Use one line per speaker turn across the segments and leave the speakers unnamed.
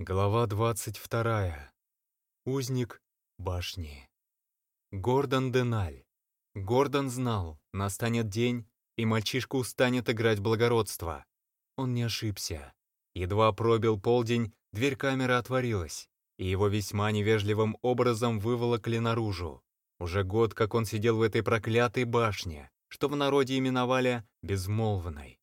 Глава 22. Узник башни. Гордон Деналь. Гордон знал, настанет день, и мальчишка устанет играть благородство. Он не ошибся. Едва пробил полдень, дверь камеры отворилась, и его весьма невежливым образом выволокли наружу. Уже год, как он сидел в этой проклятой башне, что в народе именовали «безмолвной».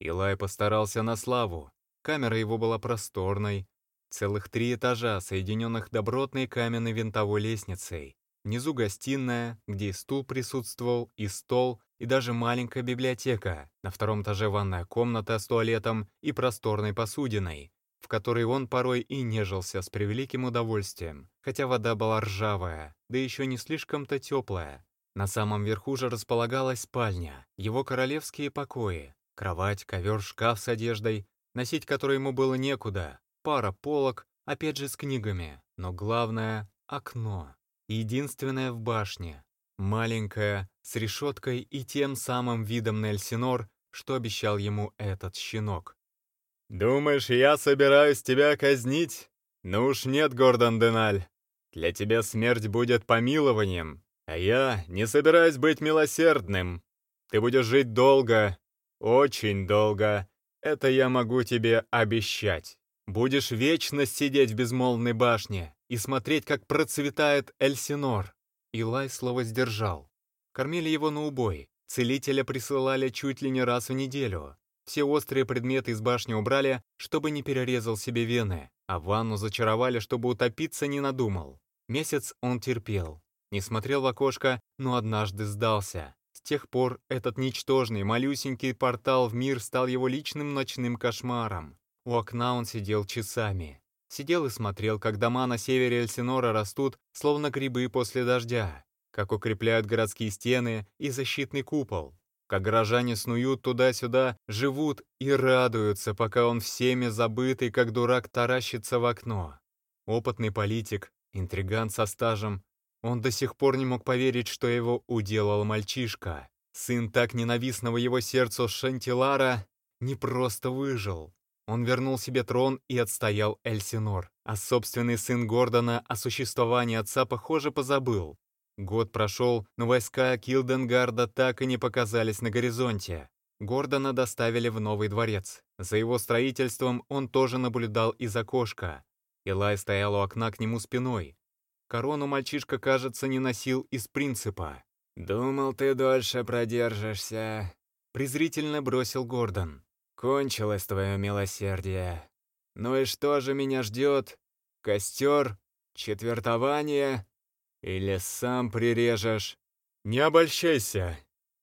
Илай постарался на славу. Камера его была просторной, Целых три этажа, соединенных добротной каменной винтовой лестницей. Внизу гостиная, где и стул присутствовал, и стол, и даже маленькая библиотека. На втором этаже ванная комната с туалетом и просторной посудиной, в которой он порой и нежился с превеликим удовольствием, хотя вода была ржавая, да еще не слишком-то теплая. На самом верху же располагалась спальня, его королевские покои, кровать, ковер, шкаф с одеждой, носить который ему было некуда, пара полок, опять же с книгами, но главное — окно. Единственное в башне. Маленькое, с решеткой и тем самым видом на Эльсинор, что обещал ему этот щенок. «Думаешь, я собираюсь тебя казнить? Ну уж нет, Гордон Деналь. Для тебя смерть будет помилованием, а я не собираюсь быть милосердным. Ты будешь жить долго, очень долго. Это я могу тебе обещать». Будешь вечно сидеть в безмолвной башне и смотреть, как процветает Эльсинор. Илай слово сдержал. Кормили его на убой. Целителя присылали чуть ли не раз в неделю. Все острые предметы из башни убрали, чтобы не перерезал себе вены, а ванну зачаровали, чтобы утопиться не надумал. Месяц он терпел. Не смотрел в окошко, но однажды сдался. С тех пор этот ничтожный, малюсенький портал в мир стал его личным ночным кошмаром. У окна он сидел часами. Сидел и смотрел, как дома на севере Эльсинора растут, словно грибы после дождя, как укрепляют городские стены и защитный купол, как горожане снуют туда-сюда, живут и радуются, пока он всеми забытый, как дурак, таращится в окно. Опытный политик, интриган со стажем, он до сих пор не мог поверить, что его уделал мальчишка. Сын так ненавистного его сердцу Шантилара не просто выжил, он вернул себе трон и отстоял Эльсинор, а собственный сын Гордона о существовании отца, похоже, позабыл. Год прошел, но войска Килденгарда так и не показались на горизонте. Гордона доставили в новый дворец. За его строительством он тоже наблюдал из окошка. Илай стоял у окна к нему спиной. Корону мальчишка, кажется, не носил из принципа. «Думал, ты дольше продержишься», — презрительно бросил Гордон. Кончилось твое милосердие. Ну и что же меня ждет? Костер? Четвертование? Или сам прирежешь? Не обольщайся.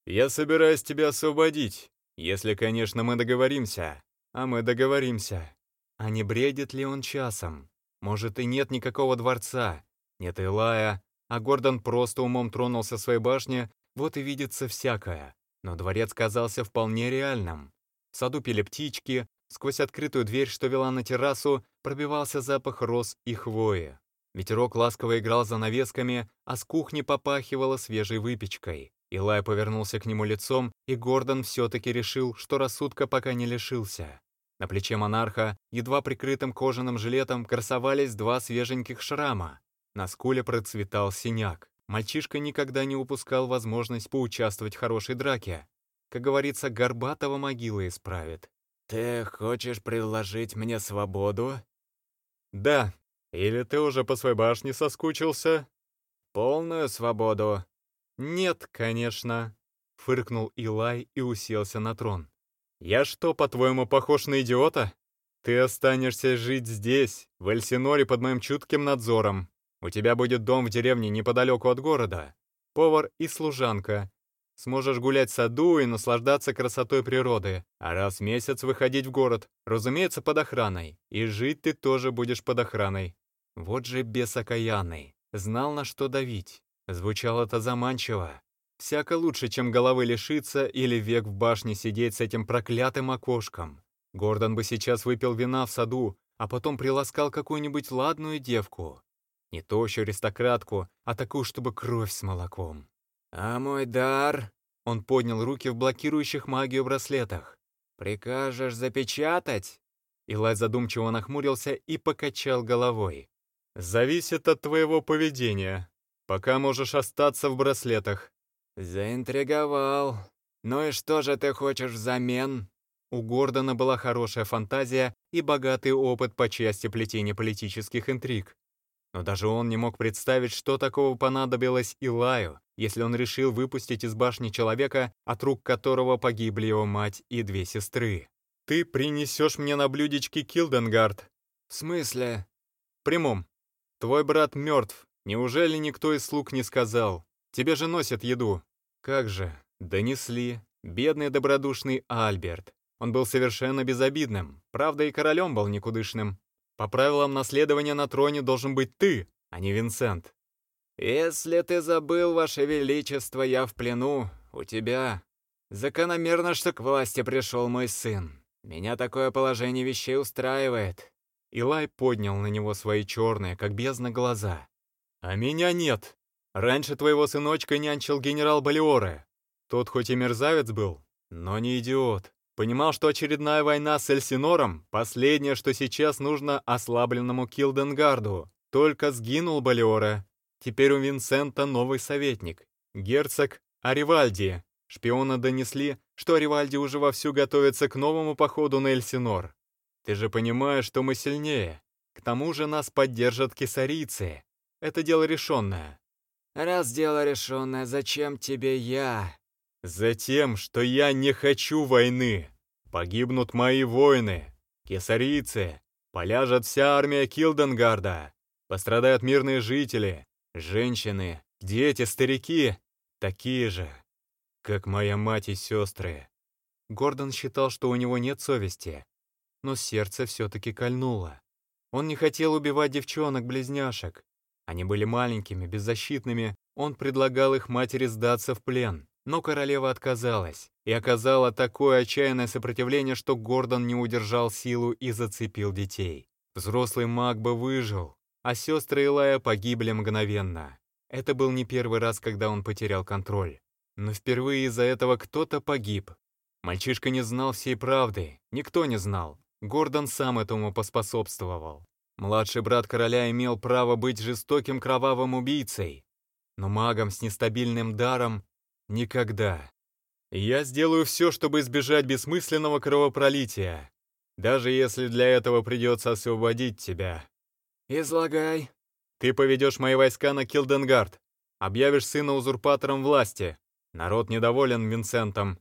Я собираюсь тебя освободить, если, конечно, мы договоримся. А мы договоримся. А не бредит ли он часом? Может, и нет никакого дворца, нет Илая, а Гордон просто умом тронулся своей башне, вот и видится всякое. Но дворец казался вполне реальным. В саду пели птички, сквозь открытую дверь, что вела на террасу, пробивался запах роз и хвои. Ветерок ласково играл за навесками, а с кухни попахивало свежей выпечкой. Илай повернулся к нему лицом, и Гордон все-таки решил, что рассудка пока не лишился. На плече монарха, едва прикрытым кожаным жилетом, красовались два свеженьких шрама. На скуле процветал синяк. Мальчишка никогда не упускал возможность поучаствовать в хорошей драке, как говорится, горбатого могила исправит. «Ты хочешь предложить мне свободу?» «Да. Или ты уже по своей башне соскучился?» «Полную свободу?» «Нет, конечно», — фыркнул Илай и уселся на трон. «Я что, по-твоему, похож на идиота? Ты останешься жить здесь, в Эльсиноре под моим чутким надзором. У тебя будет дом в деревне неподалеку от города. Повар и служанка, Сможешь гулять в саду и наслаждаться красотой природы, а раз в месяц выходить в город, разумеется, под охраной. И жить ты тоже будешь под охраной. Вот же бес окаянный. Знал, на что давить. Звучало это заманчиво. Всяко лучше, чем головы лишиться или век в башне сидеть с этим проклятым окошком. Гордон бы сейчас выпил вина в саду, а потом приласкал какую-нибудь ладную девку. Не тощую аристократку, а такую, чтобы кровь с молоком. «А мой дар?» Он поднял руки в блокирующих магию браслетах. «Прикажешь запечатать?» Илай задумчиво нахмурился и покачал головой. «Зависит от твоего поведения. Пока можешь остаться в браслетах».
«Заинтриговал. Ну и что же ты хочешь взамен?»
У Гордона была хорошая фантазия и богатый опыт по части плетения политических интриг. Но даже он не мог представить, что такого понадобилось Илаю, если он решил выпустить из башни человека, от рук которого погибли его мать и две сестры. «Ты принесешь мне на блюдечке Килденгард».
«В смысле?»
«Прямом. Твой брат мертв. Неужели никто из слуг не сказал? Тебе же носят еду». «Как же, донесли. Бедный добродушный Альберт. Он был совершенно безобидным, правда и королем был никудышным. По правилам наследования на троне должен быть ты, а не Винсент.
«Если ты забыл, Ваше Величество, я в плену, у тебя. Закономерно, что к власти пришел мой сын. Меня такое положение вещей устраивает».
Илай поднял на него свои черные, как бездна, глаза. «А меня нет. Раньше твоего сыночка нянчил генерал Балиоре. Тот хоть и мерзавец был, но не идиот. Понимал, что очередная война с Эльсинором — последнее, что сейчас нужно ослабленному Килденгарду. Только сгинул Балиоре. Теперь у Винсента новый советник. Герцог Аривальди. Шпиона донесли, что Аривальди уже вовсю готовится к новому походу на Эльсинор. Ты же понимаешь, что мы сильнее. К тому же нас поддержат кесарийцы. Это дело решенное.
«Раз дело решенное, зачем тебе я?»
Затем, что я не хочу войны. Погибнут мои воины, кесарийцы, поляжет вся армия Килденгарда, пострадают мирные жители, женщины, дети, старики, такие же, как моя мать и сестры. Гордон считал, что у него нет совести, но сердце все-таки кольнуло. Он не хотел убивать девчонок-близняшек. Они были маленькими, беззащитными, он предлагал их матери сдаться в плен. Но королева отказалась и оказала такое отчаянное сопротивление, что Гордон не удержал силу и зацепил детей. Взрослый маг бы выжил, а сестры Илая погибли мгновенно. Это был не первый раз, когда он потерял контроль. Но впервые из-за этого кто-то погиб. Мальчишка не знал всей правды, никто не знал. Гордон сам этому поспособствовал. Младший брат короля имел право быть жестоким кровавым убийцей. Но магом с нестабильным даром Никогда. Я сделаю все, чтобы избежать бессмысленного кровопролития, даже если для этого придется освободить тебя.
Излагай.
Ты поведешь мои войска на Килденгард, объявишь сына узурпатором власти. Народ недоволен Винсентом.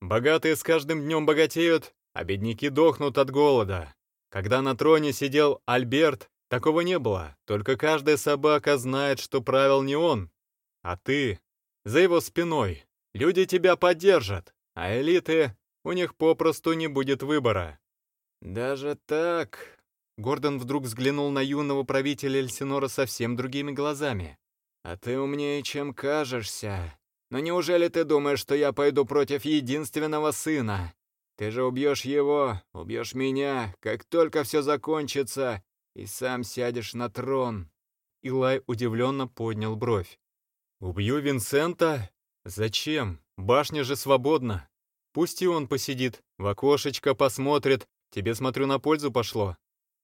Богатые с каждым днем богатеют, а бедняки дохнут от голода. Когда на троне сидел Альберт, такого не было, только каждая собака знает, что правил не он, а ты за его спиной. Люди тебя поддержат, а элиты, у них попросту не будет выбора».
«Даже так?»
Гордон вдруг взглянул на юного правителя Эльсинора совсем другими глазами.
«А ты умнее, чем кажешься. Но неужели ты думаешь, что я пойду против единственного сына? Ты же убьешь его, убьешь меня, как только все закончится, и сам сядешь на трон».
Илай удивленно поднял бровь. «Убью Винсента? Зачем? Башня же свободна. Пусть и он посидит, в окошечко посмотрит, тебе, смотрю, на пользу пошло.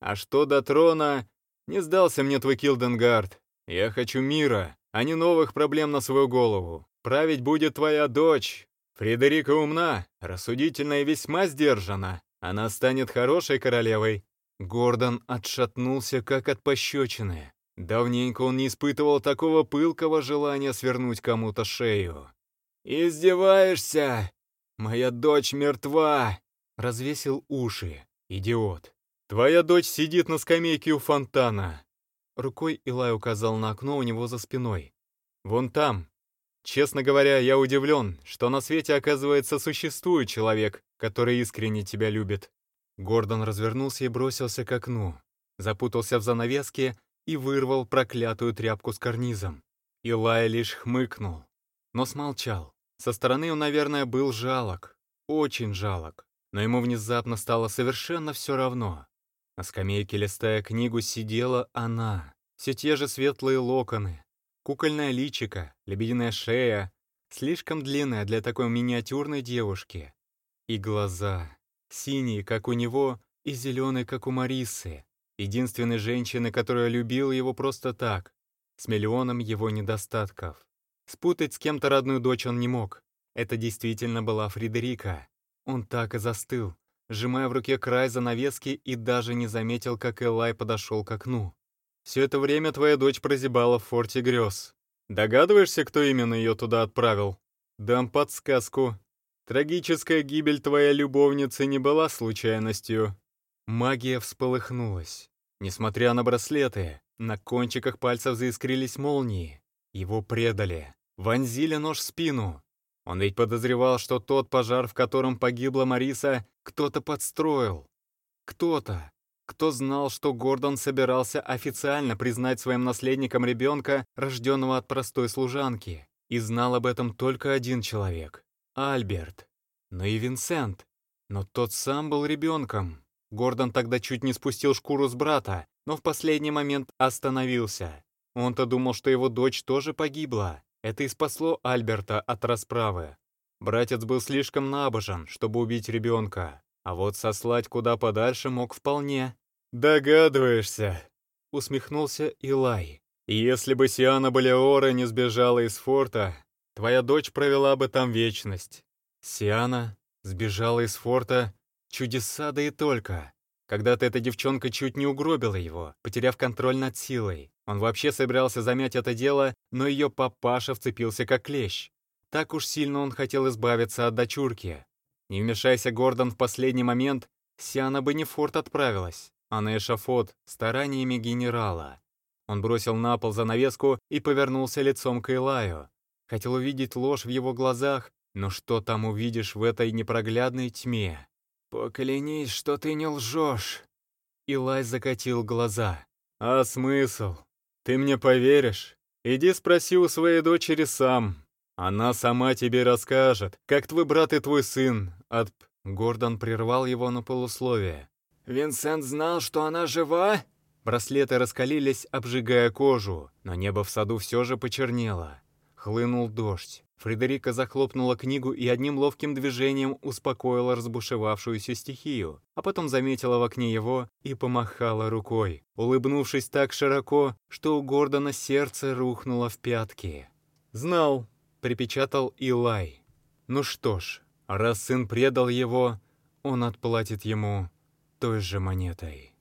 А что до трона? Не сдался мне твой Килденгард. Я хочу мира, а не новых проблем на свою голову. Править будет твоя дочь. Фредерика умна, рассудительна и весьма сдержана. Она станет хорошей королевой». Гордон отшатнулся, как от пощечины. Давненько он не испытывал такого пылкого желания свернуть кому-то шею.
«Издеваешься? Моя дочь мертва!»
Развесил уши. Идиот. «Твоя дочь сидит на скамейке у фонтана!» Рукой Илай указал на окно у него за спиной. «Вон там. Честно говоря, я удивлен, что на свете, оказывается, существует человек, который искренне тебя любит». Гордон развернулся и бросился к окну. Запутался в занавеске и вырвал проклятую тряпку с карнизом. Илай лишь хмыкнул, но смолчал. Со стороны он, наверное, был жалок, очень жалок, но ему внезапно стало совершенно все равно. На скамейке, листая книгу, сидела она. Все те же светлые локоны, кукольное личико, лебединая шея, слишком длинная для такой миниатюрной девушки. И глаза, синие, как у него, и зеленый, как у Марисы, единственной женщины, которая любила его просто так, с миллионом его недостатков. Спутать с кем-то родную дочь он не мог. Это действительно была Фредерика. Он так и застыл, сжимая в руке край занавески и даже не заметил, как Элай подошел к окну. «Все это время твоя дочь прозябала в форте грез. Догадываешься, кто именно ее туда отправил? Дам подсказку. Трагическая гибель твоей любовницы не была случайностью». Магия всполыхнулась. Несмотря на браслеты, на кончиках пальцев заискрились молнии. Его предали, вонзили нож в спину. Он ведь подозревал, что тот пожар, в котором погибла Мариса, кто-то подстроил. Кто-то, кто знал, что Гордон собирался официально признать своим наследником ребенка, рожденного от простой служанки. И знал об этом только один человек — Альберт. Но и Винсент. Но тот сам был ребенком. Гордон тогда чуть не спустил шкуру с брата, но в последний момент остановился. Он-то думал, что его дочь тоже погибла. Это и спасло Альберта от расправы. Братец был слишком набожен, чтобы убить ребенка, а вот сослать куда подальше мог вполне. «Догадываешься», — усмехнулся Илай. «Если бы Сиана Балеора не сбежала из форта, твоя дочь провела бы там вечность». Сиана сбежала из форта, чудеса да и только. Когда-то эта девчонка чуть не угробила его, потеряв контроль над силой. Он вообще собирался замять это дело, но ее папаша вцепился как клещ. Так уж сильно он хотел избавиться от дочурки. Не вмешайся Гордон в последний момент, Сиана бы не в форт отправилась, а на эшафот стараниями генерала. Он бросил на пол занавеску и повернулся лицом к Илаю. Хотел увидеть ложь в его глазах, но что там увидишь в этой непроглядной тьме? «Поклянись, что ты не лжешь!» Илай закатил глаза. «А смысл? Ты мне поверишь? Иди спроси у своей дочери сам. Она сама тебе расскажет, как твой брат и твой сын от...» Гордон прервал его на полусловие.
«Винсент знал, что она жива?»
Браслеты раскалились, обжигая кожу, но небо в саду все же почернело. Хлынул дождь. Фредерика захлопнула книгу и одним ловким движением успокоила разбушевавшуюся стихию, а потом заметила в окне его и помахала рукой, улыбнувшись так широко, что у Гордона сердце рухнуло в пятки. «Знал», — припечатал Илай. «Ну что ж, раз сын предал его, он отплатит ему той же монетой».